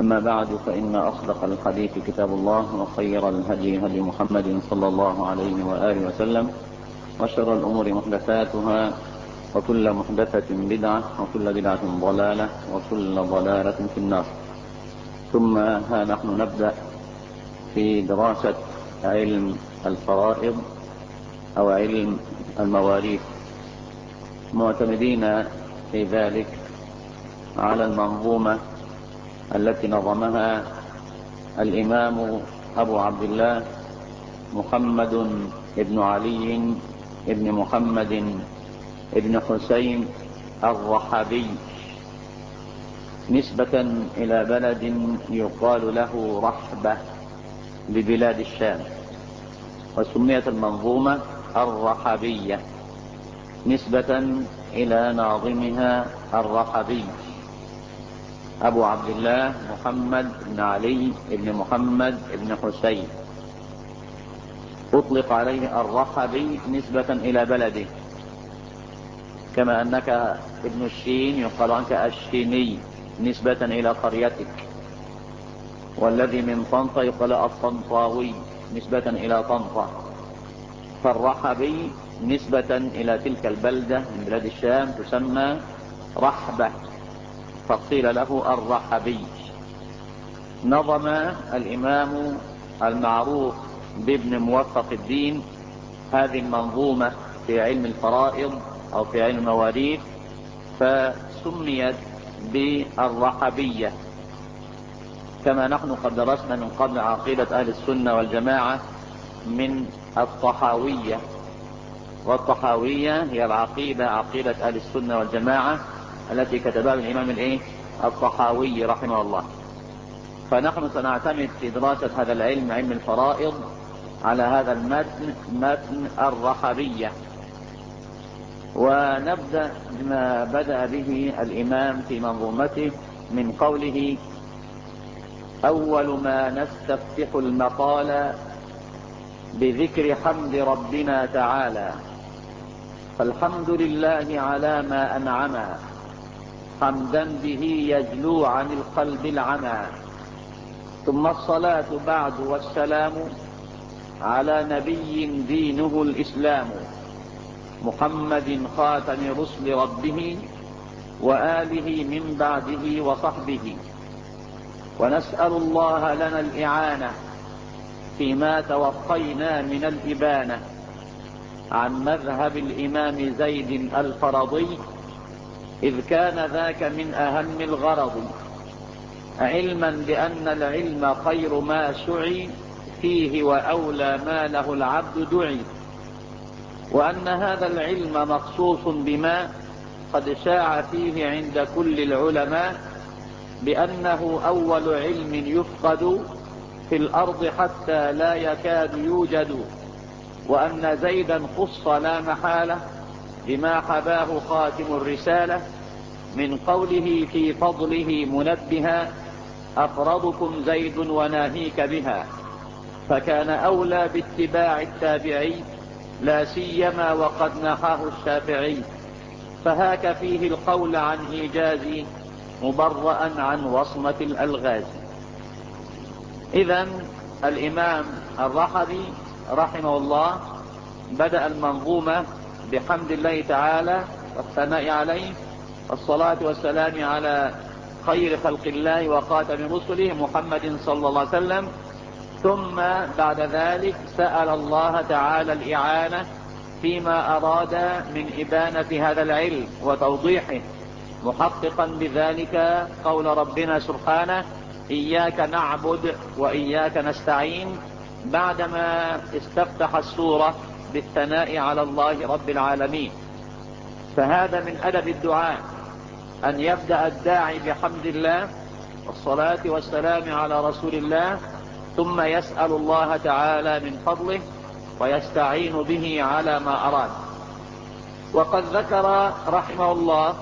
أما بعد فإن أصدق الحديث كتاب الله وخير الهدي هدي محمد صلى الله عليه وآله وسلم وشر الأمور محدثاتها وكل محدثة بدعة وكل بدعة ضلالة وكل ضلالة في النار. ثم ها نحن نبدأ في دراسة علم الفرائض أو علم المواريث. معتمدين في ذلك على المنظومة التي نظمها الإمام أبو عبد الله محمد بن علي بن محمد بن حسين الرحبي نسبة إلى بلد يقال له رحبة ببلاد الشام وسميت المنظومة الرحبية نسبة إلى ناظمها الرحبي أبو عبد الله محمد بن علي بن محمد بن حسين. أطلق عليه الرحبي نسبة إلى بلده. كما أنك ابن الشين يقال عنك الشيني نسبة إلى قريتك. والذي من طنطا يقال الطنطاوي نسبة إلى طنطا. فالرحبي نسبة إلى تلك البلدة من بلاد الشام تسمى رحبة. فقيل له الرحبي. نظم الإمام المعروف بابن موفق الدين هذه المنظومة في علم الفرائض أو في علم المواريث فسميت بالرحبية. كما نحن قد درسنا من قبل عقيدة أهل السنة والجماعة من الطحاوية. والطحاوية هي العقيدة عقيدة أهل السنة والجماعة التي كتبها الإمام الإيه؟ الطحاوي رحمه الله. فنحن سنعتمد في دراسة هذا العلم علم الفرائض على هذا المتن متن الرحبية. ونبدأ بما بدأ به الإمام في منظومته من قوله أول ما نستفتح المقال بذكر حمد ربنا تعالى فالحمد لله على ما أنعم. حمدا به يجلو عن القلب العمى. ثم الصلاة بعد والسلام على نبي دينه الإسلام محمد خاتم رسل ربه وآله من بعده وصحبه. ونسأل الله لنا الإعانة فيما توقينا من الإبانة عن مذهب الإمام زيد الفرضي إذ كان ذاك من أهم الغرض. علما بأن العلم خير ما سعي فيه وأولى ما له العبد دعي. وأن هذا العلم مخصوص بما قد شاع فيه عند كل العلماء بأنه أول علم يفقد في الأرض حتى لا يكاد يوجد وأن زيدا خص لا محالة. بما حباه خاتم الرسالة من قوله في فضله منبها أفرضكم زيد وناهيك بها فكان أولى باتباع التابعي لا سيما وقد نحاه الشافعي. فهاك فيه القول عن إيجاز مبرأ عن وصمة الألغاز. إذا الإمام الرحبي رحمه الله بدأ المنظومة بحمد الله تعالى والثناء عليه والصلاة والسلام على خير خلق الله وخاتم رسله محمد صلى الله عليه وسلم. ثم بعد ذلك سأل الله تعالى الإعانة فيما أراد من إبانة هذا العلم وتوضيحه محققا بذلك قول ربنا سبحانه إياك نعبد وإياك نستعين. بعدما استفتح السورة بالثناء على الله رب العالمين. فهذا من أدب الدعاء أن يبدأ الداعي بحمد الله والصلاة والسلام على رسول الله ثم يسأل الله تعالى من فضله ويستعين به على ما أراد. وقد ذكر رحمه الله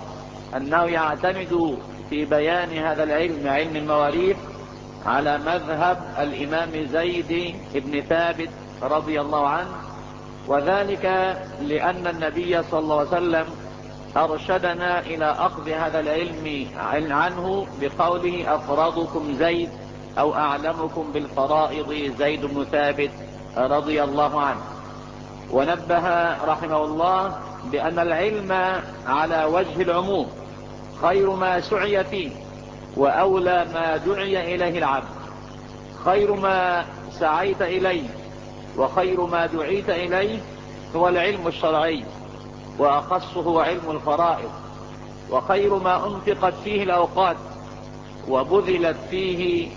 أنه يعتمد في بيان هذا العلم علم المواريث على مذهب الإمام زيد بن ثابت رضي الله عنه وذلك لأن النبي صلى الله عليه وسلم أرشدنا إلى أخذ هذا العلم عنه بقوله أفرضكم زيد أو أعلمكم بالفرائض زيد بن ثابت رضي الله عنه. ونبه رحمه الله بأن العلم على وجه العموم خير ما سعي فيه وأولى ما دعي إليه العبد. خير ما سعيت إليه وخير ما دعيت إليه هو العلم الشرعي وأخصه علم الفرائض وخير ما أنفقت فيه الأوقات وبذلت فيه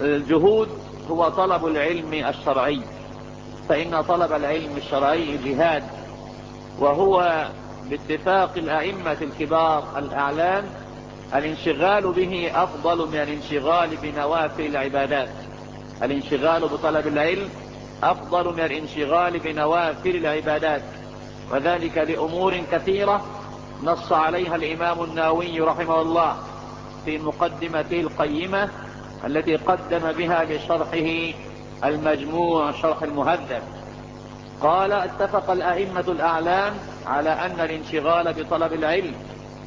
الجهود هو طلب العلم الشرعي. فإن طلب العلم الشرعي جهاد وهو باتفاق الأئمة الكبار الأعلام الانشغال به أفضل من الانشغال بنوافل العبادات. الانشغال بطلب العلم أفضل من الانشغال بنوافل العبادات وذلك لأمور كثيرة نص عليها الإمام الناوي رحمه الله في مقدمته القيمة التي قدم بها لشرحه المجموع شرح المهذب. قال اتفق الأئمة الأعلام على أن الانشغال بطلب العلم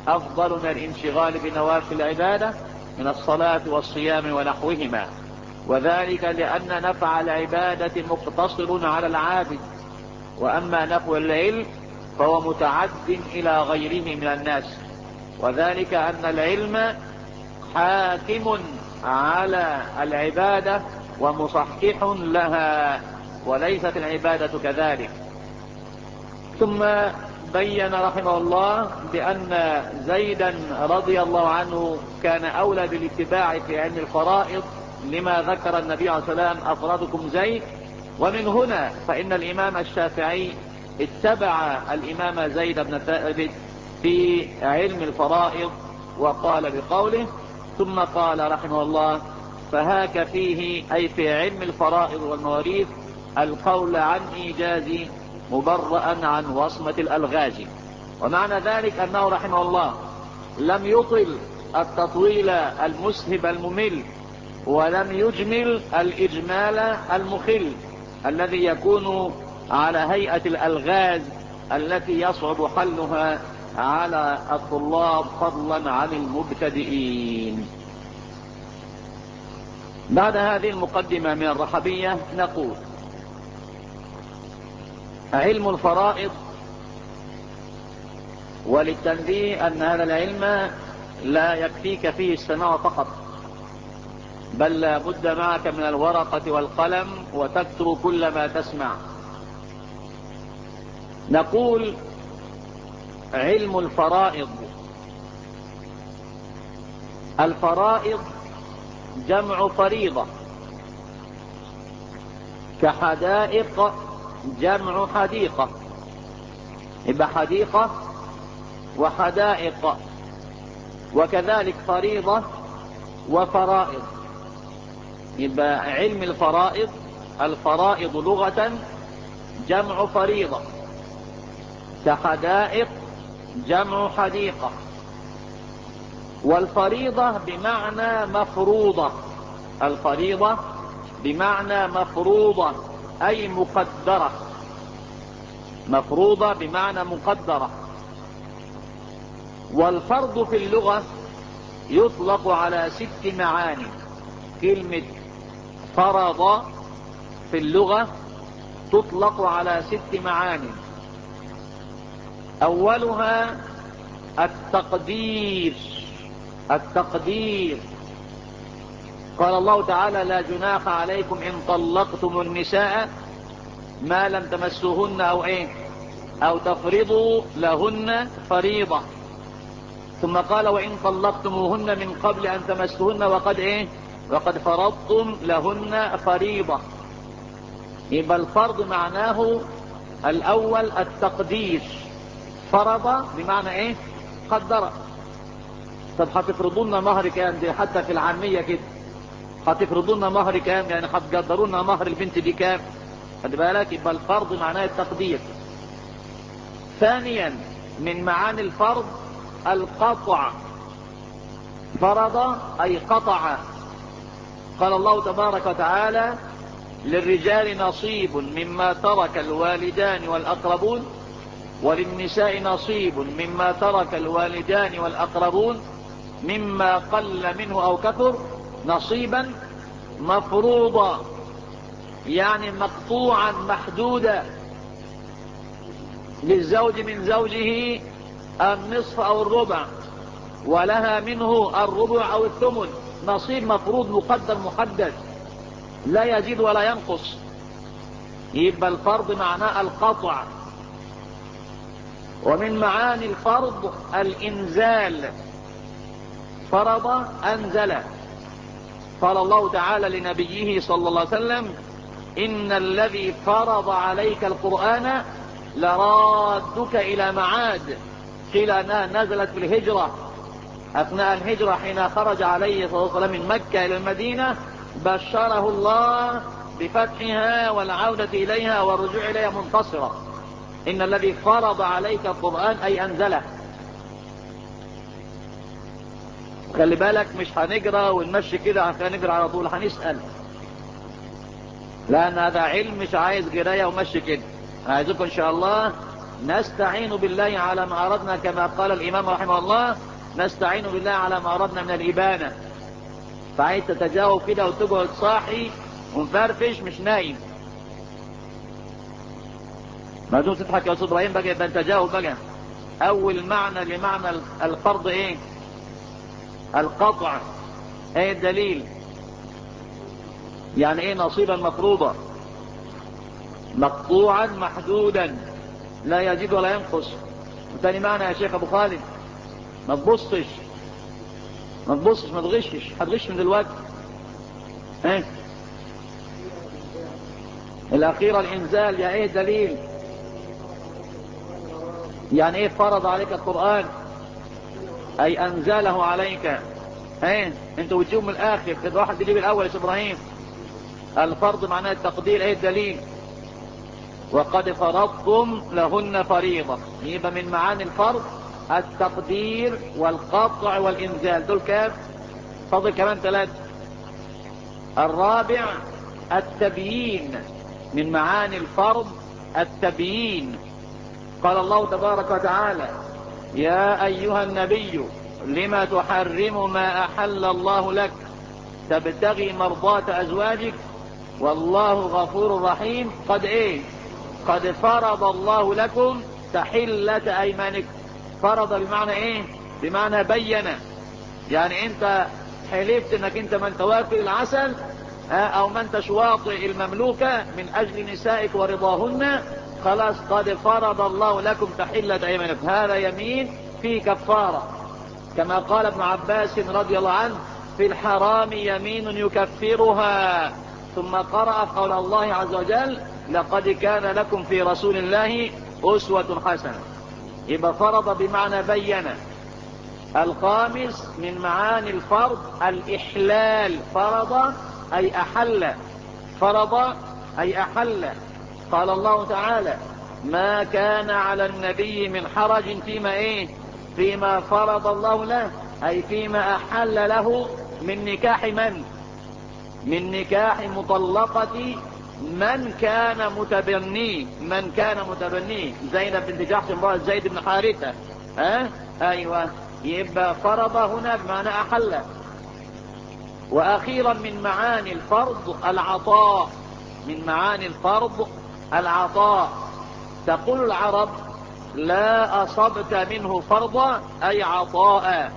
أفضل من الانشغال بنوافل العبادة من الصلاة والصيام ونحوهما. وذلك لأن نفع العبادة مقتصر على العابد. وأما نفع العلم فهو متعد إلى غيره من الناس. وذلك أن العلم حاكم على العبادة ومصحح لها وليست العبادة كذلك. ثم بين رحمه الله بأن زيدا رضي الله عنه كان أولى بالاتباع في علم الفرائض لما ذكر النبي عليه السلام أفرادكم زيد. ومن هنا فإن الإمام الشافعي اتبع الإمام زيد بن ثابت في علم الفرائض وقال بقوله ثم قال رحمه الله فهاك فيه أي في علم الفرائض والمواريث القول عن إيجاز مبرأ عن وصمة الألغاز. ومعنى ذلك أنه رحمه الله لم يطل التطويل المسهب الممل ولم يجمل الإجمال المخل الذي يكون على هيئة الألغاز التي يصعب حلها على الطلاب فضلا عن المبتدئين. بعد هذه المقدمة من الرحبية نقول علم الفرائض وللتنبيه أن هذا العلم لا يكفيك فيه السماع فقط. بل لا بد معك من الورقة والقلم وتكتب كل ما تسمع. نقول علم الفرائض. الفرائض جمع فريضة. كحدائق جمع حديقة. يبقى حديقة وحدائق. وكذلك فريضة وفرائض. يبقى علم الفرائض الفرائض لغة جمع فريضة كحدائق جمع حديقة والفريضة بمعنى مفروضة الفريضة بمعنى مفروضة أي مقدرة مفروضة بمعنى مقدرة. والفرض في اللغة يطلق على ست معاني كلمة فرض في اللغة تطلق على ست معاني. أولها التقدير التقدير. قال الله تعالى لا جناح عليكم إن طلقتم النساء ما لم تمسوهن أو إيه؟ أو تفرضوا لهن فريضة. ثم قال وإن طلقتموهن من قبل أن تمسوهن وقد إيه؟ وقد فرضتم لهن فريضة. يبقى الفرض معناه الأول التقدير. فرض بمعنى إيه؟ قدر. طب هتفرضونا مهر كام؟ دي حتى في العامية كده. هتفرضونا مهر كام؟ يعني هتقدرونا مهر البنت دي كام؟ خد بالك يبقى الفرض معناه التقدير. ثانيا من معاني الفرض القطع. فرض أي قطع. قال الله تبارك وتعالى للرجال نصيب مما ترك الوالدان والأقربون وللنساء نصيب مما ترك الوالدان والأقربون مما قل منه أو كثر نصيبا مفروضا يعني مقطوعا محدودا للزوج من زوجه النصف أو الربع ولها منه الربع أو الثمن. نصيب مفروض مقدر محدد. لا يزيد ولا ينقص. يبقى الفرض معناه القطع. ومن معاني الفرض الإنزال. فرض أنزل. قال الله تعالى لنبيه صلى الله عليه وسلم إن الذي فرض عليك القرآن لرادك إلى معاد. قيل أنها نزلت في الهجرة. أثناء الهجرة حين خرج عليه صلى الله عليه وسلم من مكة إلى المدينة بشره الله بفتحها والعودة إليها والرجوع إليها منتصرا إن الذي فرض عليك القرآن أي أنزله. خلي بالك مش هنجرى ونمشي كده هنجرى على طول هنسأل. لأن هذا علم مش عايز قراية ومشي كده. عايزكم إن شاء الله نستعين بالله على ما أردنا كما قال الإمام رحمه الله نستعين بالله على ما أردنا من الإبانة. فعايز تتجاوب كده وتقعد صاحي ومفرفش مش نايم. ما دون تضحك يا أستاذ إبراهيم بقى يبقى أنت جاوب بقى. أول معنى لمعنى الفرض إيه؟ القطع. إيه الدليل؟ يعني إيه نصيبا مفروضا؟ مقطوعا محدودا. لا يزيد ولا ينقص. وتاني معنى يا شيخ أبو خالد ما تبصش. ما تبصش ما تغشش. هتغش من دلوقتي. إيه الأخيرة الإنزال يا إيه دليل؟ يعني إيه فرض عليك القرآن؟ أي أنزله عليك. إيه أنتوا بتجيبوا من الآخر. خد واحد يجيب الأول يا إبراهيم. الفرض معناه التقدير إيه الدليل؟ وقد فرضتم لهن فريضة. يبقى من معاني الفرض التقدير والقطع والإنزال. دول كام فضل كمان ثلاثة. الرابع التبيين من معاني الفرض التبيين. قال الله تبارك وتعالى يا أيها النبي لما تحرم ما أحل الله لك؟ تبتغي مرضاة أزواجك؟ والله غفور رحيم. قد إيه؟ قد فرض الله لكم تحلة أيمانك فرض بمعنى إيه؟ بمعنى بين. يعني أنت حلفت أنك أنت من توافر العسل أو من تشواطئ المملوكة من أجل نسائك ورضاهن خلاص قد فرض الله لكم تحلة أيمانك هذا يمين في كفارة. كما قال ابن عباس رضي الله عنه في الحرام يمين يكفرها. ثم قرأ قول الله عز وجل لقد كان لكم في رسول الله أسوة حسنة. يبقى فرض بمعنى بين الخامس من معاني الفرض الإحلال فرض أي أحل فرض أي أحل. قال الله تعالى ما كان على النبي من حرج فيما إيه؟ فيما فرض الله له أي فيما أحل له من نكاح من؟ من نكاح مطلقة من كان متبنيه من كان متبنيه زينب بنت جحش امرأة زيد بن حارثة. ها؟ أه؟ أيوه. يبقى فرض هنا بمعنى أحل. وأخيرا من معاني الفرض العطاء. من معاني الفرض العطاء. تقول العرب لا أصبت منه فرضا أي عطاء.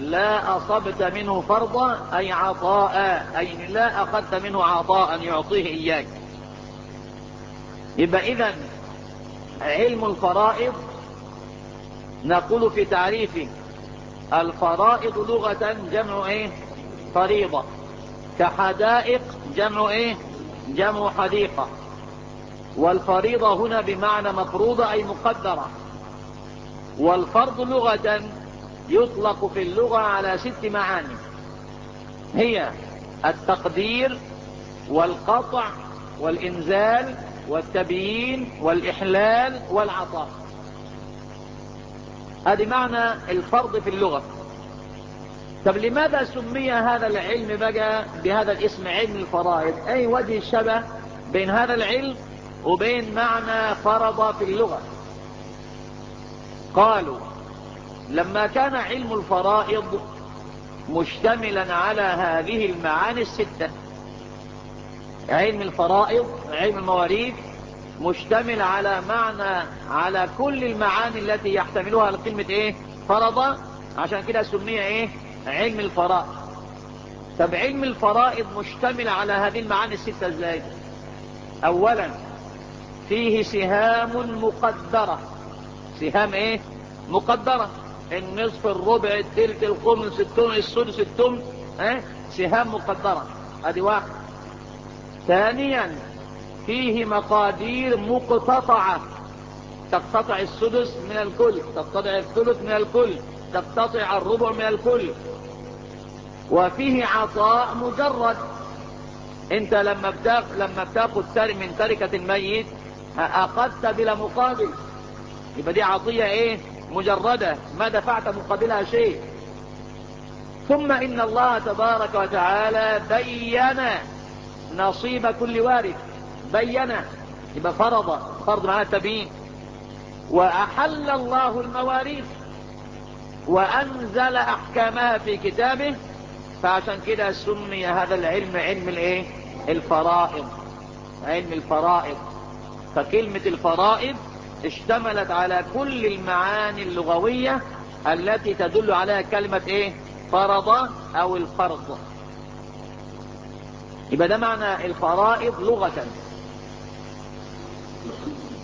لا أصبت منه فرضا أي عطاء. أي لا أخذت منه عطاء يعطيه إياك. يبقى إذا علم الفرائض نقول في تعريفه الفرائض لغة جمع إيه؟ فريضة. كحدائق جمع إيه؟ جمع حديقة. والفريضة هنا بمعنى مفروضة أي مقدرة. والفرض لغة يطلق في اللغة على ست معاني. هي التقدير والقطع والإنزال والتبيين والإحلال والعطاء. هذه معنى الفرض في اللغة. طب لماذا سمي هذا العلم بقى بهذا الاسم علم الفرائض؟ أي وجه الشبه بين هذا العلم وبين معنى فرض في اللغة؟ قالوا لما كان علم الفرائض مشتملا على هذه المعاني الستة علم الفرائض علم المواريث مشتمل على معنى على كل المعاني التي يحتملها كلمة إيه؟ فرض. عشان كده سمي إيه؟ علم الفرائض. طب علم الفرائض مشتمل على هذه المعاني الستة إزاي؟ اولا فيه سهام مقدرة. سهام إيه؟ مقدرة. النصف الربع التلت الخمس التمن السدس التمن آه؟ سهام مقدرة. أدي واحد. ثانيا فيه مقادير مقتطعة. تقتطع السدس من الكل تقتطع الثلث من الكل تقتطع الربع من الكل. وفيه عطاء مجرد. انت لما بتاخ لما بتاخد من تركة الميت أخذت بلا مقابل. يبقى دي عطية إيه؟ مجردة. ما دفعت مقابلها شيء. ثم إن الله تبارك وتعالى بين نصيب كل وارث بين يبقى فرض. فرض معناه تبيين. وأحل الله المواريث. وأنزل احكامها في كتابه. فعشان كده سمي هذا العلم علم الإيه؟ الفرائض. علم الفرائض. فكلمة الفرائض اشتملت على كل المعاني اللغوية التي تدل عليها كلمة إيه؟ فرض أو الفرض. يبقى ده معنى الفرائض لغة.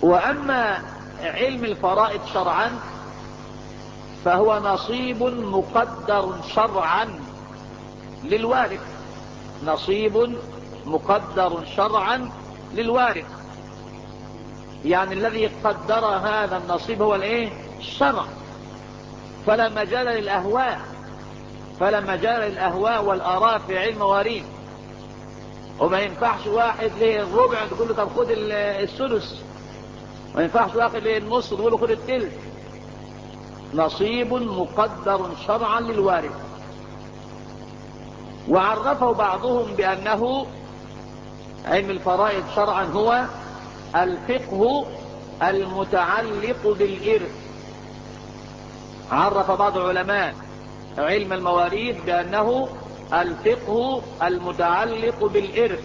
وأما علم الفرائض شرعا فهو نصيب مقدر شرعا للوارث. نصيب مقدر شرعا للوارث. يعني الذي قدر هذا النصيب هو الإيه؟ الشرع. فلا مجال للأهواء. فلا مجال للأهواء والآراء في علم مواريث وما ينفعش واحد له الربع تقول له طب خد السدس. ما ينفعش واحد له النص تقول له خد التلت. نصيب مقدر شرعا للوارث وعرفه بعضهم بأنه علم الفرائض شرعا هو الفقه المتعلق بالإرث. عرف بعض العلماء علم المواريث بأنه الفقه المتعلق بالإرث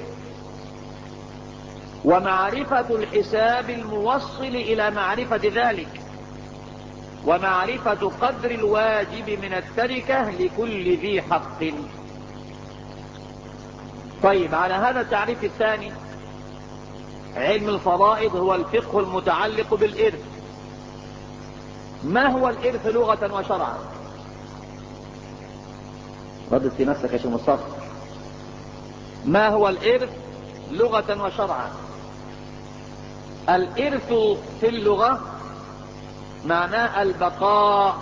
ومعرفة الحساب الموصل إلى معرفة ذلك ومعرفة قدر الواجب من التركة لكل ذي حق. طيب على هذا التعريف الثاني علم الفرائض هو الفقه المتعلق بالإرث. ما هو الإرث لغة وشرعا؟ ردت في نفسك يا شيخ مصطفى. ما هو الإرث لغة وشرعا؟ الإرث في اللغة معناه البقاء.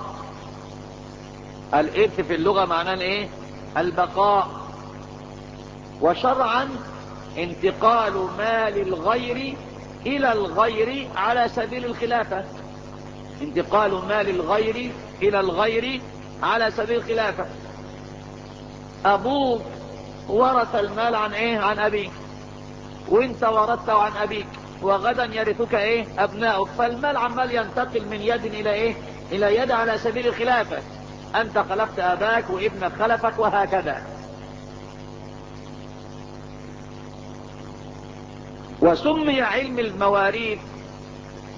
الإرث في اللغة معناه إيه؟ البقاء. وشرعا انتقال مال الغير إلى الغير على سبيل الخلافة. انتقال مال الغير إلى الغير على سبيل الخلافة. أبوك ورث المال عن إيه؟ عن أبيك. وإنت ورثته عن أبيك. وغدا يرثك إيه؟ ابنائك فالمال عمال ينتقل من يد إلى إيه؟ إلى يد على سبيل الخلافة. أنت خلفت أباك وابنك خلفك وهكذا. وسمي علم المواريث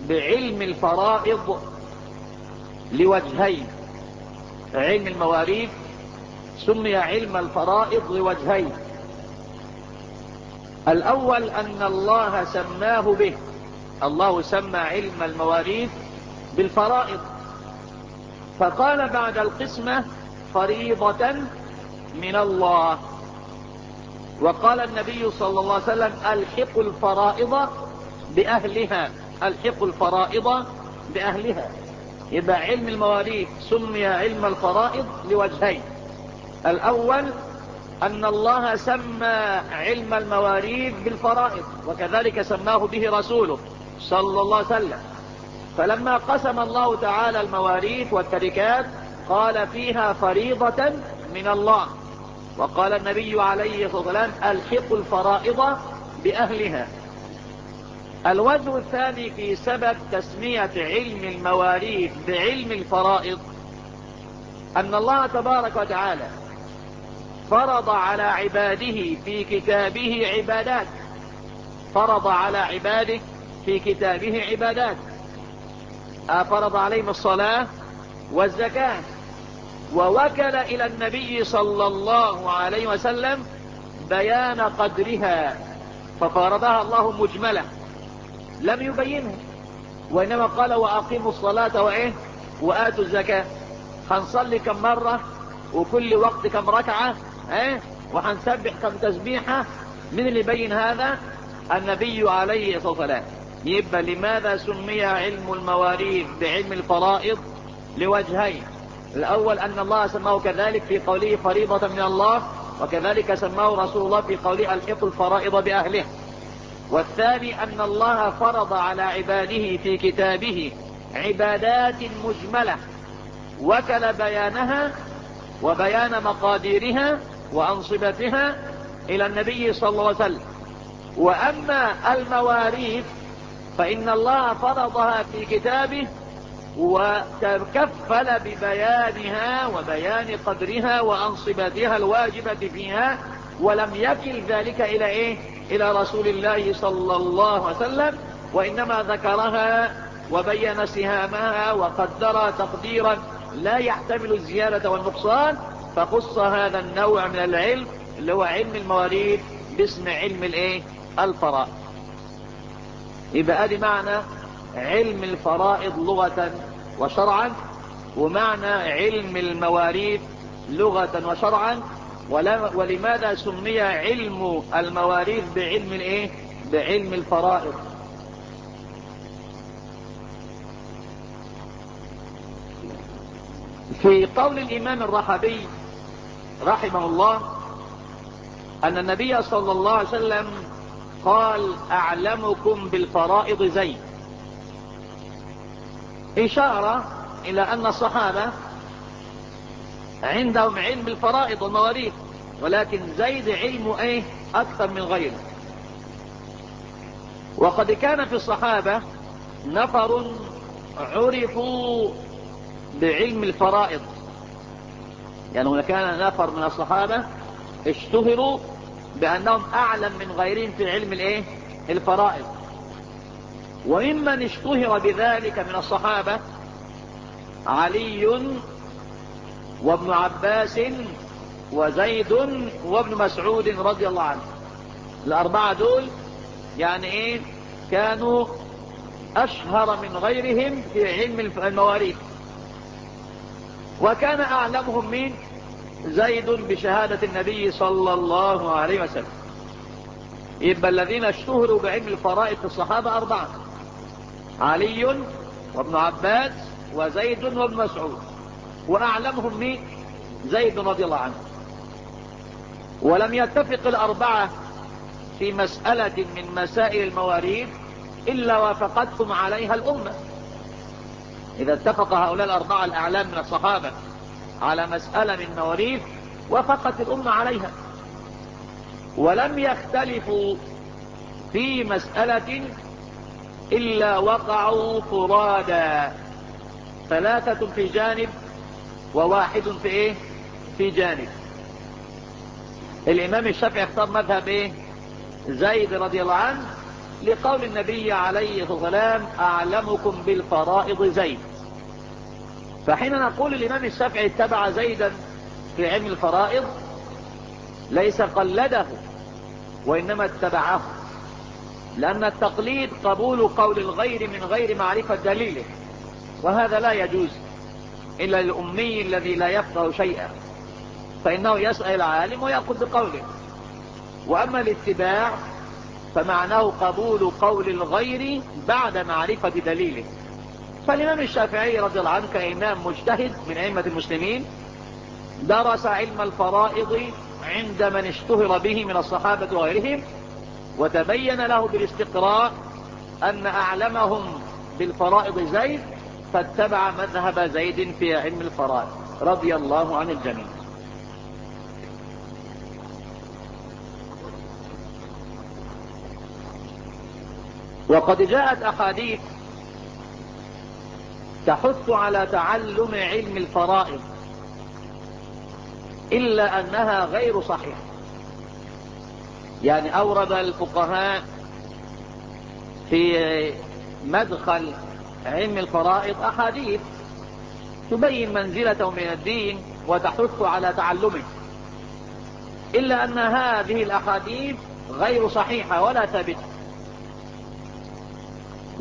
بعلم الفرائض لوجهين. علم المواريث سمي علم الفرائض لوجهين. الأول أن الله سماه به. الله سمى علم المواريث بالفرائض. فقال بعد القسمة فريضة من الله. وقال النبي صلى الله عليه وسلم الحق الفرائض بأهلها. الحق الفرائض بأهلها. يبقى علم المواريث سمي علم الفرائض لوجهين. الأول أن الله سمى علم المواريث بالفرائض وكذلك سماه به رسوله صلى الله عليه وسلم. فلما قسم الله تعالى المواريث والتركات قال فيها فريضة من الله. وقال النبي عليه الصلاة والسلام الحق الفرائض بأهلها. الوجه الثاني في سبب تسمية علم المواريث بعلم الفرائض أن الله تبارك وتعالى فرض على عباده في كتابه عبادات. فرض على عباده في كتابه عبادات. فرض عليهم الصلاة والزكاة. ووكل إلى النبي صلى الله عليه وسلم بيان قدرها. ففرضها الله مجملة لم يبينها وإنما قال وأقيموا الصلاة وإيه؟ وآتوا الزكاة. هنصلي كم مرة؟ وكل وقت كم ركعة؟ إيه؟ وهنسبح كم تسبيحة من اللي بين هذا؟ النبي عليه الصلاة والسلام. يبقى لماذا سمي علم المواريث بعلم الفرائض لوجهين؟ الأول أن الله سماه كذلك في قوله فريضة من الله وكذلك سماه رسول الله في قوله الحق الفرائض بأهله. والثاني أن الله فرض على عباده في كتابه عبادات مجملة وكل بيانها وبيان مقاديرها وأنصبتها إلى النبي صلى الله عليه وسلم. وأما المواريث فإن الله فرضها في كتابه وتكفل ببيانها وبيان قدرها وأنصبتها الواجبة فيها ولم يكل ذلك إلى إيه؟ إلى رسول الله صلى الله عليه وسلم وإنما ذكرها وبين سهامها وقدر تقديرا. لا يحتمل الزيادة والنقصان فخص هذا النوع من العلم اللي هو علم المواريث باسم علم الايه؟ الفرائض. يبقى ادي معنى علم الفرائض لغة وشرعا ومعنى علم المواريث لغة وشرعا. ولماذا سمي علم المواريث بعلم الايه؟ بعلم الفرائض. في قول الإمام الرحبي رحمه الله أن النبي صلى الله عليه وسلم قال أعلمكم بالفرائض زيد إشارة إلى أن الصحابة عندهم علم الفرائض والمواريث ولكن زيد علمه إيه؟ أكثر من غيره. وقد كان في الصحابة نفر عرفوا بعلم الفرائض. يعني هنا كان نفر من الصحابة اشتهروا بأنهم أعلم من غيرهم في علم الإيه؟ الفرائض. وممن اشتهر بذلك من الصحابة علي وابن عباس وزيد وابن مسعود رضي الله عنه. الأربعة دول يعني إيه؟ كانوا أشهر من غيرهم في علم المواريث. وكان أعلمهم من زيد بشهادة النبي صلى الله عليه وسلم. يبقى الذين اشتهروا بعلم الفرائض في الصحابة أربعة. علي وابن عباس وزيد وابن مسعود. وأعلمهم من زيد رضي الله عنه. ولم يتفق الأربعة في مسألة من مسائل المواريث إلا وافقتهم عليها الأمة. إذا اتفق هؤلاء الأربعة الأعلام من الصحابة على مسألة من مواريث وفقت الأمة عليها. ولم يختلفوا في مسألة إلا وقعوا فرادا. ثلاثة في جانب وواحد في إيه؟ في جانب. الإمام الشافعي اختار مذهب إيه؟ زيد رضي الله عنه لقول النبي عليه الصلاة والسلام أعلمكم بالفرائض زيد. فحين نقول الإمام الشافعي اتبع زيدا في علم الفرائض ليس قلده وإنما اتبعه لأن التقليد قبول قول الغير من غير معرفة دليله وهذا لا يجوز إلا للأمي الذي لا يفقه شيئا فإنه يسأل العالم ويأخذ بقوله. وأما الاتباع فمعناه قبول قول الغير بعد معرفة دليله. فالإمام الشافعي رضي الله عنه كإمام مجتهد من أئمة المسلمين درس علم الفرائض عند من اشتهر به من الصحابة وغيرهم وتبين له بالاستقراء أن أعلمهم بالفرائض زيد فاتبع مذهب زيد في علم الفرائض. رضي الله عن الجميع. وقد جاءت أحاديث تحث على تعلم علم الفرائض إلا أنها غير صحيحة. يعني أورد الفقهاء في مدخل علم الفرائض أحاديث تبين منزلته من الدين وتحث على تعلمه إلا أن هذه الأحاديث غير صحيحة ولا ثابتة.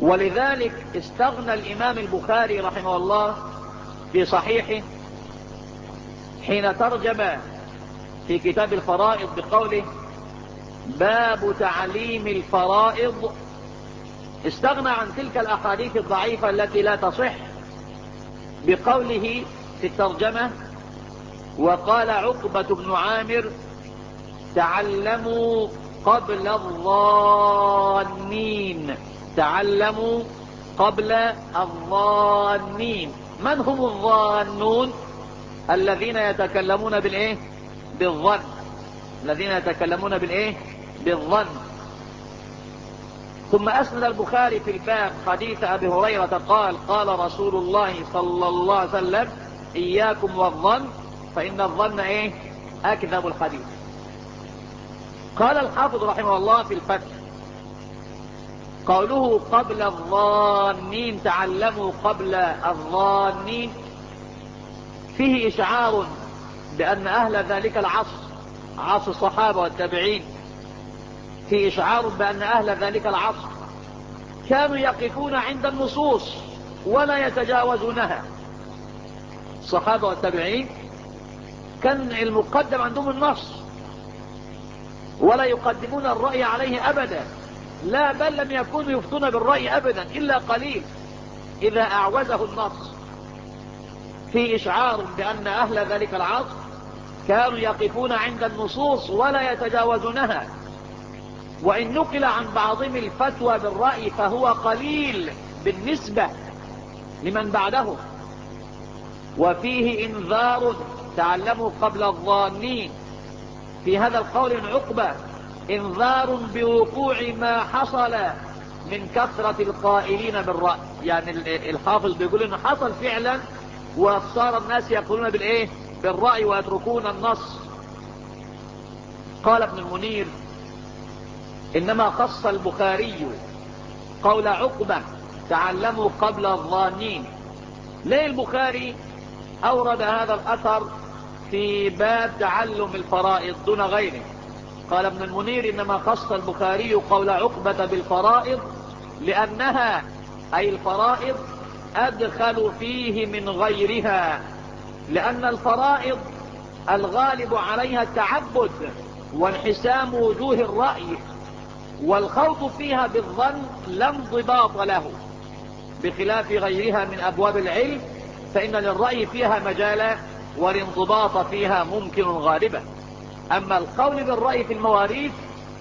ولذلك استغنى الإمام البخاري رحمه الله في صحيحه حين ترجم في كتاب الفرائض بقوله باب تعليم الفرائض. استغنى عن تلك الأحاديث الضعيفة التي لا تصح بقوله في الترجمة وقال عقبة بن عامر تعلموا قبل الظانين. تعلموا قبل الظانين. من هم الظانون؟ الذين يتكلمون بالإيه؟ بالظن. الذين يتكلمون بالإيه؟ بالظن. ثم أسند البخاري في الباب حديث أبي هريرة قال قال رسول الله صلى الله عليه وسلم إياكم والظن فإن الظن إيه؟ أكذب الحديث. قال الحافظ رحمه الله في الفتح قوله قبل الظانين تعلموا قبل الظانين. فيه إشعار بأن أهل ذلك العصر عصر الصحابة والتابعين. في إشعار بأن أهل ذلك العصر كانوا يقفون عند النصوص ولا يتجاوزونها. الصحابة والتابعين كان المقدم عندهم النص ولا يقدمون الرأي عليه أبدا. لا بل لم يكونوا يفتون بالرأي أبدا إلا قليل. إذا أعوزه النص في إشعار بأن أهل ذلك العصر كانوا يقفون عند النصوص ولا يتجاوزونها. وإن نقل عن بعضهم الفتوى بالرأي فهو قليل بالنسبة لمن بعدهم وفيه إنذار تعلموا قبل الظانين. في هذا القول عقبة إنذار بوقوع ما حصل من كثرة القائلين بالرأي. يعني الحافظ بيقول إنه حصل فعلا وصار الناس يقولون بالإيه؟ بالرأي ويتركون النص. قال ابن المنير إنما خص البخاري قول عقبة تعلموا قبل الظانين. ليه البخاري أورد هذا الأثر في باب تعلم الفرائض دون غيره؟ قال ابن المنير إنما خص البخاري قول عقبة بالفرائض لأنها أي الفرائض أدخل فيه من غيرها لأن الفرائض الغالب عليها التعبد وانحسام وجوه الرأي والخوض فيها بالظن لا انضباط له. بخلاف غيرها من أبواب العلم فإن للرأي فيها مجالا والانضباط فيها ممكن غالبا. أما القول بالرأي في المواريث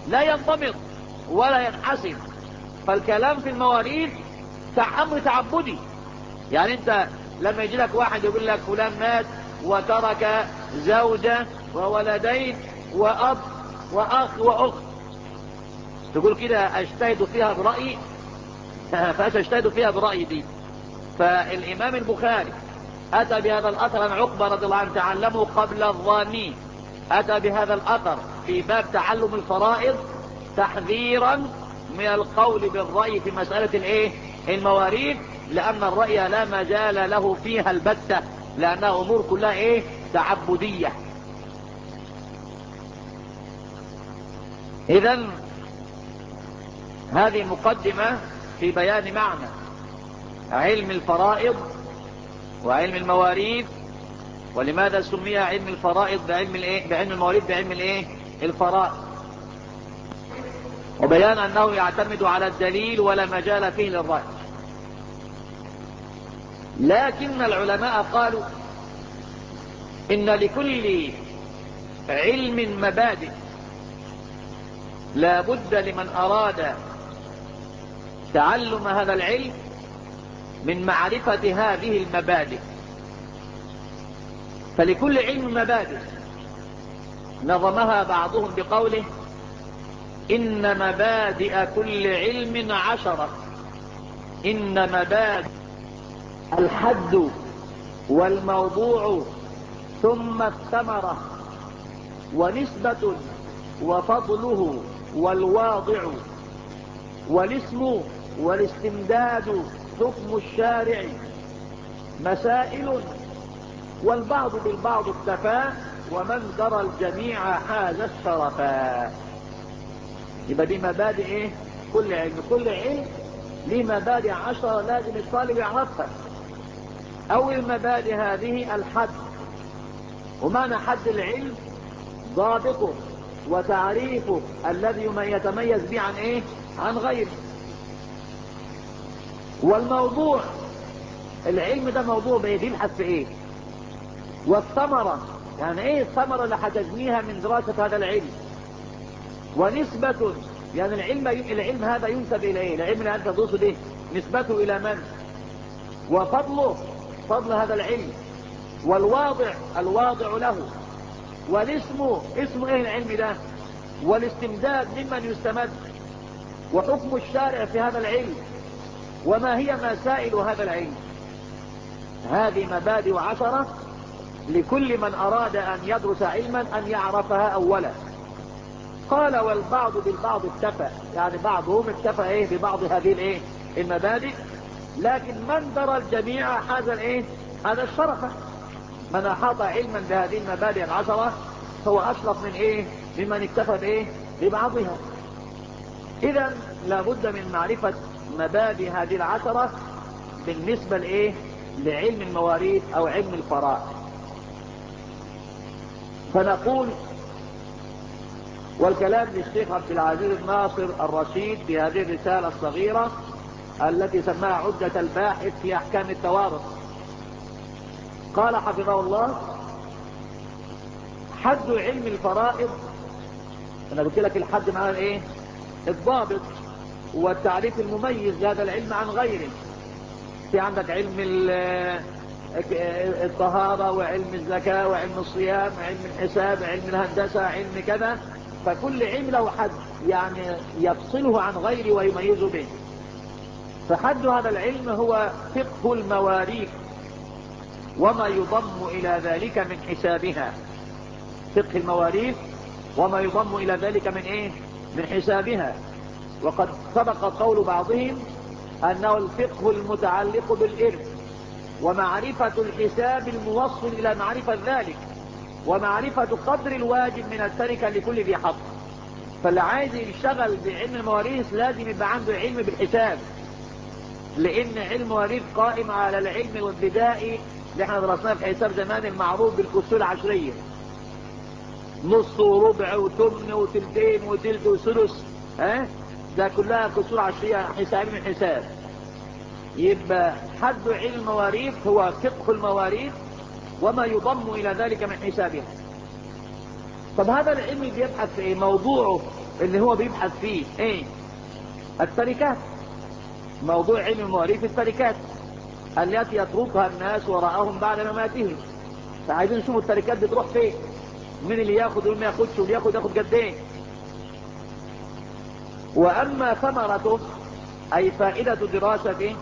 لا ينضبط ولا ينحسن فالكلام في المواريث أمر تعبدي. يعني أنت لما يجي لك واحد يقول لك فلان مات وترك زوجة وولدين وأب وأخ وأخت. تقول كده أجتهد فيها برأيي؟ فاش اجتهد فيها برأيي دي. فالإمام البخاري أتى بهذا الأثر عن عقبة رضي الله عنه تعلموا قبل الظانين أتى بهذا الأثر في باب تعلم الفرائض تحذيرا من القول بالرأي في مسألة الايه المواريث لأن الرأي لا مجال له فيها البتة لأنها أمور كلها إيه؟ تعبدية. اذا هذه مقدمة في بيان معنى علم الفرائض وعلم المواريث ولماذا سمي علم الفرائض بعلم الايه؟ بعلم المواريث بعلم الايه؟ الفرائض. وبيان أنه يعتمد على الدليل ولا مجال فيه للرأي. لكن العلماء قالوا إن لكل علم مبادئ لا بد لمن أراد تعلم هذا العلم من معرفة هذه المبادئ. فلكل علم مبادئ. نظمها بعضهم بقوله إن مبادئ كل علم عشرة. إن مبادئ الحد والموضوع ثم الثمرة ونسبة وفضله والواضع والاسم والاستمداد حكم الشارع مسائل والبعض بالبعض اكتفى ومن درى الجميع حاز الشرفا. يبقى دي مبادئ إيه؟ كل علم. كل علم ليه مبادئ عشرة لازم الطالب يعرفها. أول مبادئ هذه الحد. ومعنى حد العلم ضابطه وتعريفه الذي يتميز به عن إيه؟ عن غيره. والموضوع العلم ده موضوع بيبحث في إيه؟ والثمرة. يعني إيه الثمرة اللي هتجنيها من دراسة هذا العلم؟ ونسبة يعني العلم العلم هذا ينسب إلى إيه العلم اللي أنت تدرسه ده نسبته إلى من؟ وفضله فضل هذا العلم. والواضع الواضع له. والاسم اسم إيه العلم ده؟ والاستمداد ممن يستمد. وحكم الشارع في هذا العلم. وما هي مسائل هذا العلم؟ هذه مبادئ عشرة لكل من أراد أن يدرس علما أن يعرفها أولا. قال والبعض بالبعض اكتفى. يعني بعضهم اكتفى إيه؟ ببعض هذه الإيه؟ المبادئ. لكن من درى الجميع هذا الإيه؟ هذا الشرف. من أحاط علما بهذه المبادئ العشرة هو أشرف من إيه؟ ممن اكتفى بإيه؟ ببعضها اذا لابد من معرفة مبادئ هذه العشرة بالنسبة لإيه؟ لعلم المواريث أو علم الفرائض فنقول والكلام للشيخ عبد العزيز الناصر الرشيد في هذه الرسالة الصغيرة التي سماها عدة الباحث في أحكام التوارث. قال حفظه الله حد علم الفرائض أنا قلت لك الحد معناه إيه؟ الضابط والتعريف المميز لهذا العلم عن غيره. في عندك علم الطهارة وعلم الزكاة وعلم الصيام علم الحساب علم الهندسة علم كذا فكل علم له حد يعني يفصله عن غيره ويميزه به. فحد هذا العلم هو فقه المواريث وما يضم إلى ذلك من حسابها. فقه المواريث وما يضم إلى ذلك من إيه؟ من حسابها. وقد سبق قول بعضهم أنه الفقه المتعلق بالإرث. ومعرفة الحساب الموصل إلى معرفة ذلك ومعرفة قدر الواجب من التركة لكل ذي حق. فاللي عايز يشتغل بعلم المواريث لازم يبقى عنده علم بالحساب لأن علم المواريث قائم على العلم الابتدائي اللي إحنا درسناه في حساب زمان المعروف بالكسور العشرية. نص وربع وثمن وتلتين وتلت وثلث ها؟ ده كلها كسور عشرية حساب من حساب. يبقى حد علم المواريث هو فقه المواريث وما يضم إلى ذلك من حسابها. طب هذا العلم بيبحث في إيه؟ موضوعه اللي هو بيبحث فيه. إيه؟ التركات موضوع علم المواريث التركات التي يتركها الناس وراءهم بعد مماتهم. فعايزين نشوفوا التركات بتروح فين. مين اللي ياخد واللي ما ياخدش واللي ياخد ياخد قد إيه. وأما ثمرته أي فائدة دراسته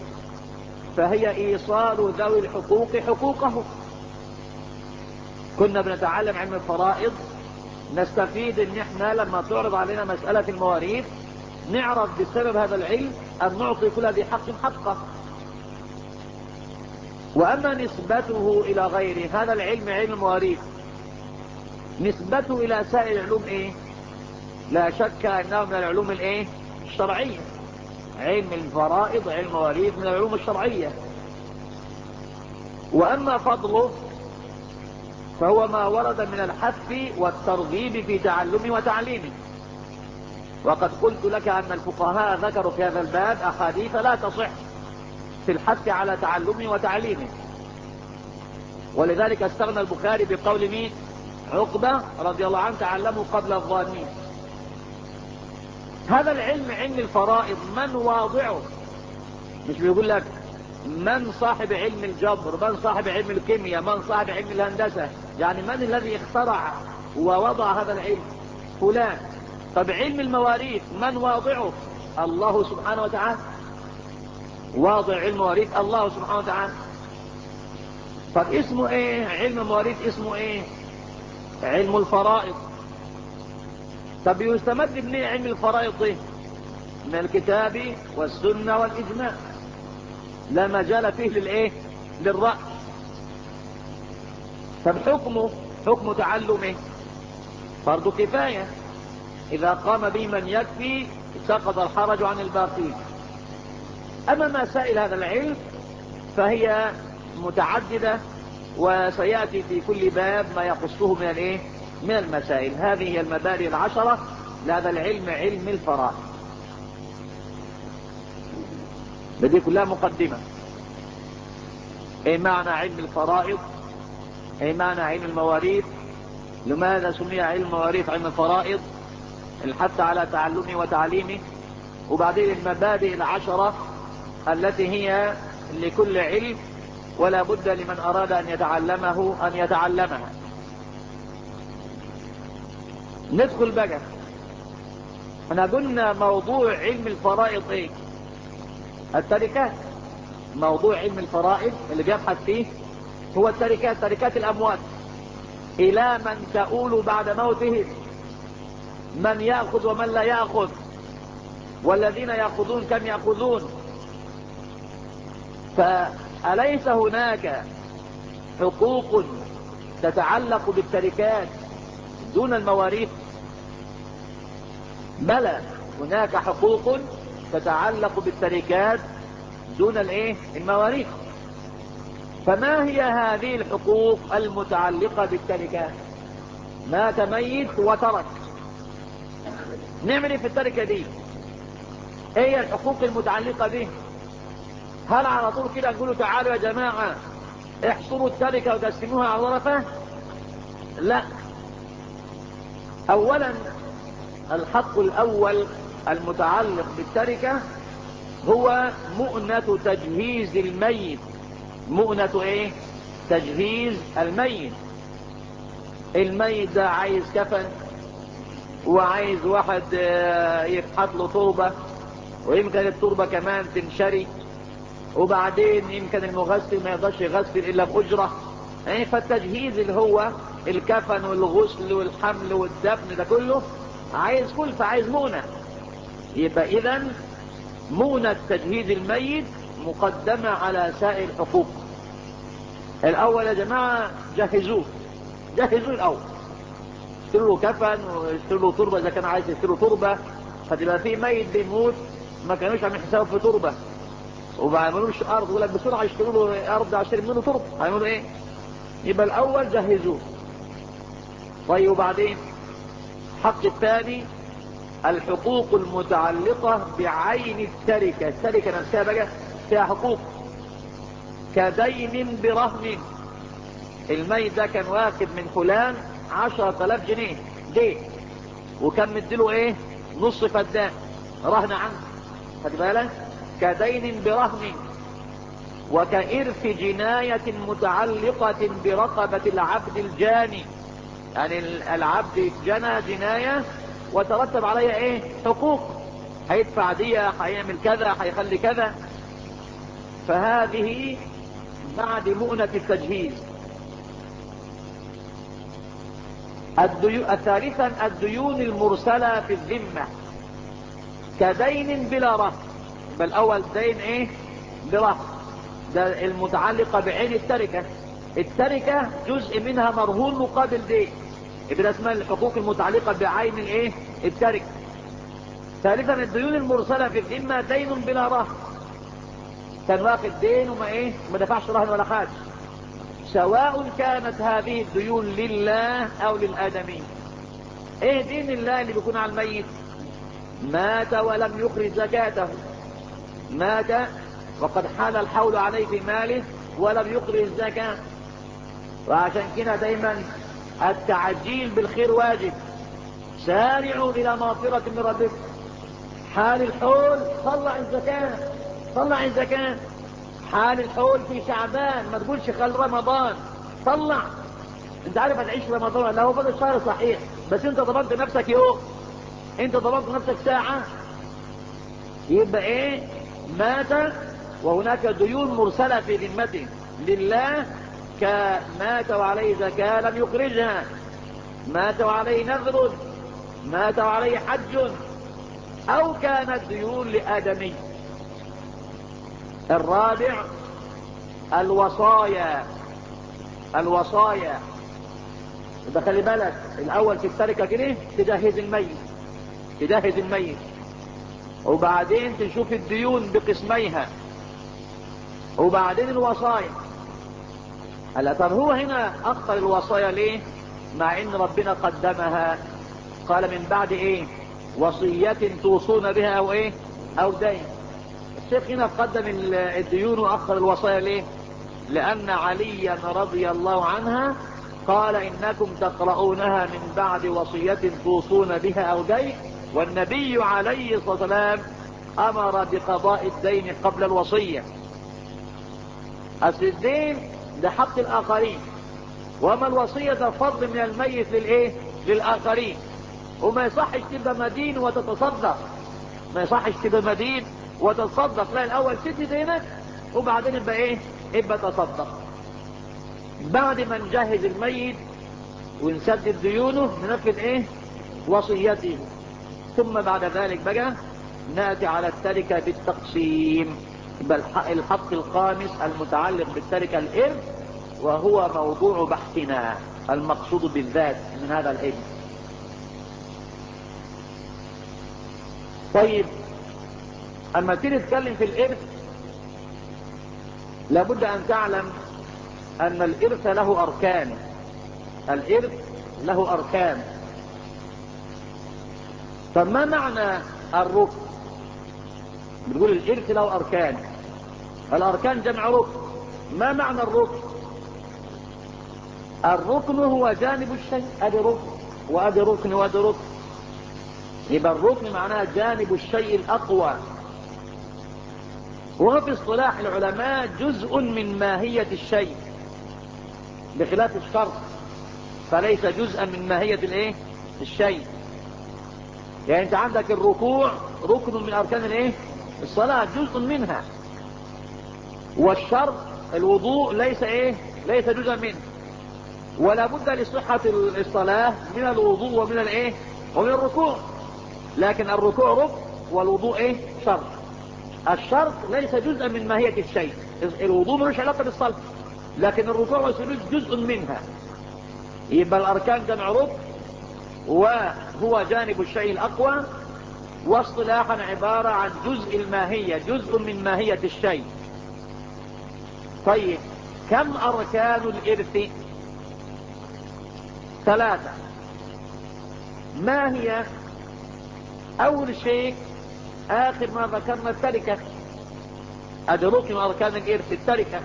فهي إيصال ذوي الحقوق حقوقهم. كنا بنتعلم علم الفرائض نستفيد إن إحنا لما تعرض علينا مسألة المواريث نعرف بسبب هذا العلم أن نعطي كل ذي حق حقه. وأما نسبته إلى غيره هذا العلم علم المواريث. نسبته إلى سائر العلوم إيه؟ لا شك إنه من العلوم الإيه؟ الشرعية. علم الفرائض علم المواريث من العلوم الشرعية. وأما فضله فهو ما ورد من الحث والترغيب في تعلمه وتعليمه. وقد قلت لك أن الفقهاء ذكروا في هذا الباب أحاديث لا تصح في الحث على تعلمه وتعليمه. ولذلك استغنى البخاري بقول مين؟ عقبة رضي الله عنه تعلمه قبل الظانين هذا العلم علم الفرائض من واضعه؟ مش بيقول لك من صاحب علم الجبر من صاحب علم الكيمياء من صاحب علم الهندسة. يعني من الذي اخترع ووضع هذا العلم؟ فلان. طب علم المواريث من واضعه؟ الله سبحانه وتعالى. واضع علم المواريث الله سبحانه وتعالى. طب اسمه إيه؟ علم المواريث اسمه إيه؟ علم الفرائض. طب يستمد من إيه علم الفرائض من الكتاب والسنة والإجماع. لا مجال فيه للإيه؟ للرأي. طب حكمه حكم تعلمه فرض كفاية. إذا قام به من يكفي سقط الحرج عن الباقين. أما مسائل هذا العلم فهي متعددة وسيأتي في كل باب ما يخصه من الإيه؟ من المسائل. هذه هي المبادئ العشرة. لهذا العلم علم الفرائض. بدي كلها مقدمة. إيه معنى علم الفرائض؟ إيه معنى علم المواريث؟ لماذا سمي علم المواريث علم الفرائض؟ الحث على تعلمه وتعليمه وبعدين المبادئ العشرة التي هي لكل علم ولا بد لمن أراد أن يتعلمه أن يتعلمها. ندخل بقى. إحنا قلنا موضوع علم الفرائض إيه؟ التركات. موضوع علم الفرائض اللي بيبحث فيه هو التركات تركات الأموات. إلى من تؤول بعد موتهم من يأخذ ومن لا يأخذ. والذين يأخذون كم يأخذون. فأليس هناك حقوق تتعلق بالتركات؟ دون المواريث. بلى هناك حقوق تتعلق بالتركات دون الإيه؟ المواريث. فما هي هذه الحقوق المتعلقة بالتركات ما تميت وترك. نعمل في التركة دي؟ إيه الحقوق المتعلقة به؟ هل على طول كده نقولوا تعالوا يا جماعة احصروا التركة وتقسموها على ورثة لا. اولا الحق الأول المتعلق بالتركة هو مؤنة تجهيز الميت. مؤنة إيه؟ تجهيز الميت. الميت ده عايز كفن وعايز واحد يفحط له تربة ويمكن التربة كمان تنشري وبعدين يمكن المغسل ما يقدرش يغسل إلا بأجرة. يعني فالتجهيز اللي هو الكفن والغسل والحمل والدفن ده كله عايز كلفة عايز مونة. يبقى إذا مونة تجهيز الميت مقدمة على سائر الحقوق. الأول يا جماعة جهزوه. جهزوه الأول. اشتروا له كفن واشتروا له تربة إذا كان عايز يشتروا تربة. فتبقى في ميت بيموت ما كانوش عاملين حساب في تربة. وما عملوش أرض يقول لك بسرعة يشتروا له أرض عشان منه تربة. هيعملوا إيه؟ يبقى الأول جهزوه. طيب وبعدين؟ الحق الثاني الحقوق المتعلقة بعين التركة التركة نفسها بقى فيها حقوق. كدين برهن. الميت ده كان واخد من فلان عشرة آلاف جنيه. دين وكان مديله إيه؟ نص فدان رهن عنه. خد بالك؟ كدين برهن. وكإرث جناية متعلقة برقبة العبد الجاني. يعني العبد جنى جناية وترتب عليها إيه؟ حقوق. هيدفع دية هيعمل كذا هيخلي كذا. فهذه بعد مؤنة التجهيز. ثالثا الديون المرسلة في الذمة. كدين بلا رهن بل أول دين إيه؟ برهن ده المتعلقة بعين التركة. التركة جزء منها مرهون مقابل دين يبقى اسمها الحقوق المتعلقة بعين الايه؟ التركة. ثالثا الديون المرسلة في الذمة دين بلا رهن. كان واخد دين وما إيه؟ ما دفعش رهن ولا حاجة سواء كانت هذه الديون لله أو للآدمين إيه دين الله اللي بيكون على الميت؟ مات ولم يخرج زكاته. مات وقد حال الحول عليه في ماله ولم يخرج الزكاة. وعشان كده دايما التعجيل بالخير واجب. سارعوا إلى مغفرة من ربكم. حال الحول طلع الزكاة طلع الزكاة. حال الحول في شعبان ما تقولش خل رمضان طلع. انت عارف هتعيش رمضان لا؟ هو فضل شهر صحيح. بس انت ضربت نفسك يوم. انت ضربت نفسك ساعة. يبقى إيه؟ مات وهناك ديون مرسلة في ذمته. لله كمات وعليه زكاة لم يخرجها. مات وعليه نذر مات وعليه حج أو كانت ديون لآدمي. الرابع الوصايا. الوصايا. يبقى خلي بالك الأول في التركه كده تجهز الميت. تجهز الميت. وبعدين تشوف الديون بقسميها. وبعدين الوصايا. هلا طب هو هنا اخر الوصايا ليه؟ مع إن ربنا قدمها. قال من بعد إيه؟ وصية توصون بها أو إيه؟ أو دين. الشيخ هنا قدم الديون وأخر الوصايا ليه؟ لأن عليا رضي الله عنها قال إنكم تقرؤونها من بعد وصية توصون بها أو دين. والنبي عليه الصلاة والسلام أمر بقضاء الدين قبل الوصية. أصل الدين ده حق الآخرين. وما الوصية ده فضل من الميت للإيه؟ للآخرين. وما يصحش تبقى مدين وتتصدق. ما يصحش تبقى مدين وتتصدق لا الأول سد دينك وبعدين يبقى إيه؟ يبقى تصدق. بعد ما نجهز الميت ونسدد ديونه ننفذ إيه؟ وصيته. ثم بعد ذلك بقى نأتي على التركة بالتقسيم. يبقى الحق الخامس المتعلق بالتركة الإرث وهو موضوع بحثنا المقصود بالذات من هذا العلم. طيب أما تيجي تتكلم في الإرث لابد أن تعلم أن الإرث له أركان. الإرث له أركان. فما معنى الركن؟ بنقول الإرث له أركان. الأركان جمع ركن. ما معنى الركن؟ الركن هو جانب الشيء أدي ركن وأدي ركن وأدي ركن. يبقى الركن معناها جانب الشيء الأقوى. وهو في اصطلاح العلماء جزء من ماهية الشيء بخلاف الشرط. فليس جزءا من ماهية الإيه؟ الشيء. يعني أنت عندك الركوع ركن من أركان الإيه؟ الصلاة جزء منها. والشرط الوضوء ليس إيه؟ ليس جزءا منه. ولا بد لصحة الصلاة من الوضوء ومن الإيه؟ ومن الركوع. لكن الركوع ركن والوضوء إيه؟ شرط الشرط ليس جزءا من ماهية الشيء. الوضوء ملوش علاقة بالصلاة. لكن الركوع والسجود جزء منها. يبقى الأركان جمع ركن وهو جانب الشيء الأقوى. واصطلاحا عبارة عن جزء الماهية جزء من ماهية الشيء. طيب كم أركان الإرث؟ ثلاثة. ما هي أول شيء؟ آخر ما ذكرنا التركة. ادي ركن أركان الإرث؟ التركة.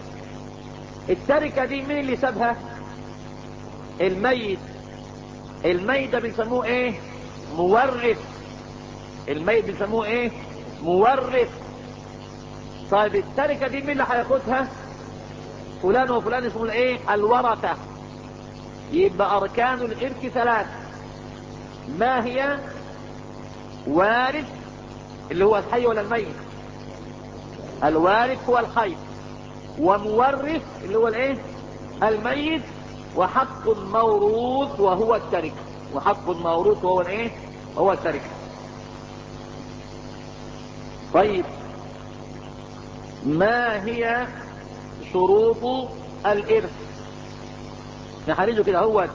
التركة دي مين اللي سابها؟ الميت. الميت ده بنسموه إيه؟ مورث. الميت بنسموه إيه؟ مورث. طيب التركة دي مين اللي هياخدها فلان وفلان اسمه الايه الورثة. يبقى أركان الإرث ثلاث. ما هي؟ وارث اللي هو الحي ولا الميت؟ الوارث هو الحي ومورث اللي هو الإيه؟ الميت. وحق موروث وهو التركة وحق موروث وهو الإيه؟ هو التركة طيب. ما هي شروط الإرث. نحرجه كده هو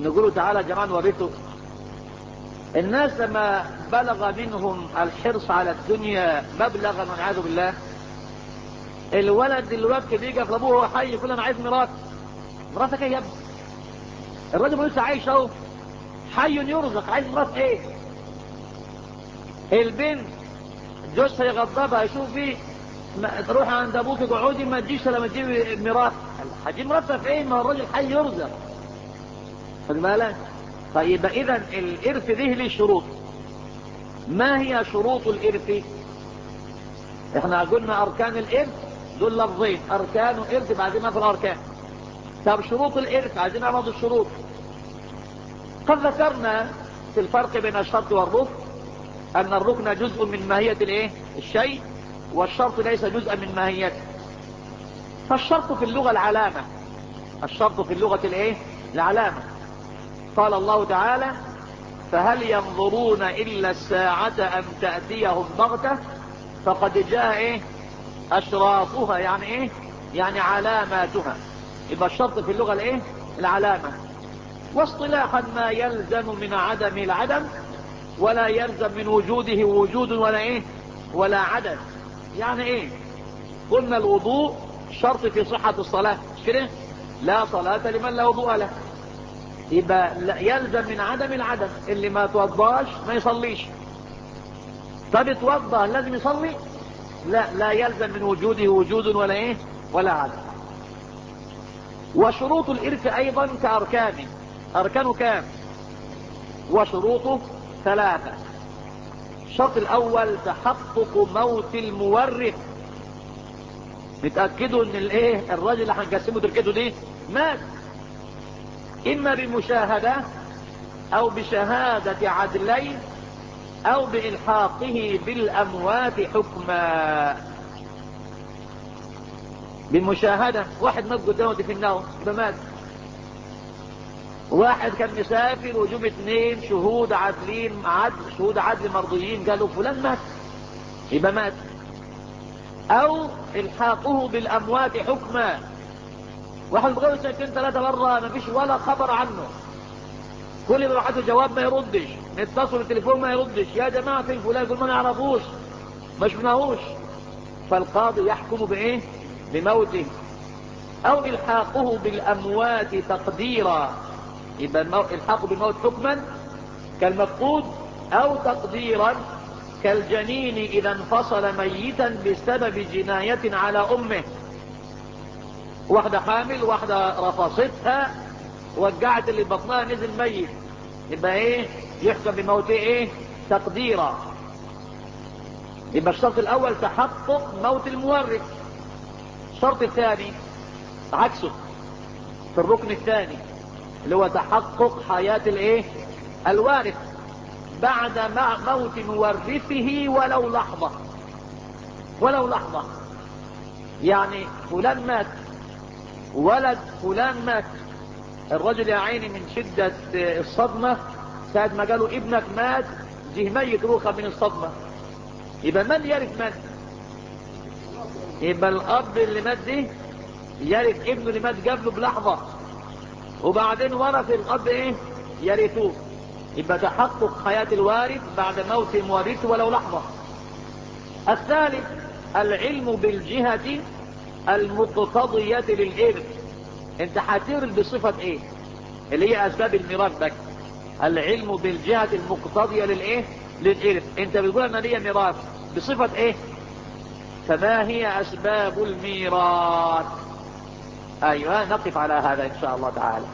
نقوله تعالى يا جماعة نورثه الناس لما بلغ منهم الحرص على الدنيا مبلغا والعياذ بالله الولد دلوقتي بيجي في ابوه حي يقول أنا عايز ميراث. مراتك إيه يا ابني؟ الراجل لسه عايش أهو. حي يرزق عايز ميراث إيه؟ البنت جوزها يغضبها يشوف فيه تروح عند أبوك اقعدي ما تجيش لما تجيب ميراث. هتجيب ميراثها فين ما الراجل حي يرزق. خد بالك؟ طيب اذا الإرث ده له شروط. ما هي شروط الإرث؟ إحنا قلنا أركان الإرث دول لفظين أركان الارث بعدين ما في الأركان. طب شروط الإرث عايزين نعرض الشروط. قد ذكرنا في الفرق بين الشرط والركن أن الركن جزء من ماهية الإيه؟ الشيء. والشرط ليس جزءا من ماهيته. فالشرط في اللغة العلامة. الشرط في اللغة الإيه؟ العلامة. قال الله تعالى فهل ينظرون إلا الساعة أن تأتيهم بغتة؟ فقد جاء إيه؟ أشراطها يعني إيه؟ يعني علاماتها. يبقى الشرط في اللغة الإيه؟ العلامة. واصطلاحا ما يلزم من عدم العدم ولا يلزم من وجوده وجود ولا إيه؟ ولا عدم. يعني إيه؟ قلنا الوضوء شرط في صحة الصلاة. مش كده لا صلاة لمن لا وضوء له. يبقى يلزم من عدم العدم. اللي ما توضاش ما يصليش. طب اتوضى لازم يصلي؟ لا لا يلزم من وجوده وجود ولا إيه؟ ولا عدم. وشروط الإرث أيضا كاركانه أركانه كام؟ وشروطه ثلاثة. الشرط الأول تحقق موت المورث نتأكدوا إن الإيه؟ الراجل اللي هنقسمه تركته دي مات. إما بمشاهدة أو بشهادة عدلين أو بإلحاقه بالأموات حكما. بالمشاهدة واحد مات قدامه يبقى مات واحد كان مسافر وجوب اثنين شهود عادلين عدل شهود عدل مرضيين قالوا فلان مات. يبقى مات. أو الحاقه بالأموات حكما. واحد بقاله سنتين ثلاثة مرة ما فيش ولا خبر عنه. كل ما بعته جواب ما يردش. نتصل التليفون ما يردش. يا جماعة فلان يقول ما نعرفوش ما شفناهوش. فالقاضي يحكم بإيه؟ بموته. أو الحاقه بالأموات تقديرا. يبقى الحاق بالموت حكما كالمفقود أو تقديرا كالجنين إذا انفصل ميتا بسبب جناية على أمه. واحدة حامل واحدة رفصتها وقعت اللي بطنها نزل ميت. يبقى إيه؟ يحكم بموته إيه؟ تقديرا. يبقى الشرط الأول تحقق موت المورث. الشرط الثاني عكسه. في الركن الثاني اللي هو تحقق حياة الايه؟ الوارث بعد موت مورثه ولو لحظة. ولو لحظة. يعني فلان مات. ولد فلان مات. الرجل يا عيني من شدة الصدمة ساعة ما قالوا ابنك مات جه ميت روخة من الصدمة. يبقى من يرث من يبقى الأب اللي مات دي يرث ابنه اللي مات قبله بلحظة. وبعدين ورث الأب إيه؟ يرثوه. يبقى تحقق حياة الوارث بعد موت مورثه ولو لحظة. الثالث العلم بالجهة المقتضية للإرث. أنت هترث بصفة إيه؟ اللي هي أسباب الميراث بك العلم بالجهة المقتضية للإيه؟ للإرث. أنت بتقول أن ليا ميراث. بصفة إيه؟ فما هي أسباب الميراث؟ أيوه نقف على هذا إن شاء الله تعالى.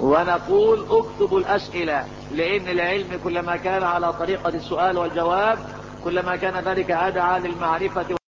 ونقول اكتبوا الأسئلة لأن العلم كلما كان على طريقة السؤال والجواب كلما كان ذلك أدعى للمعرفة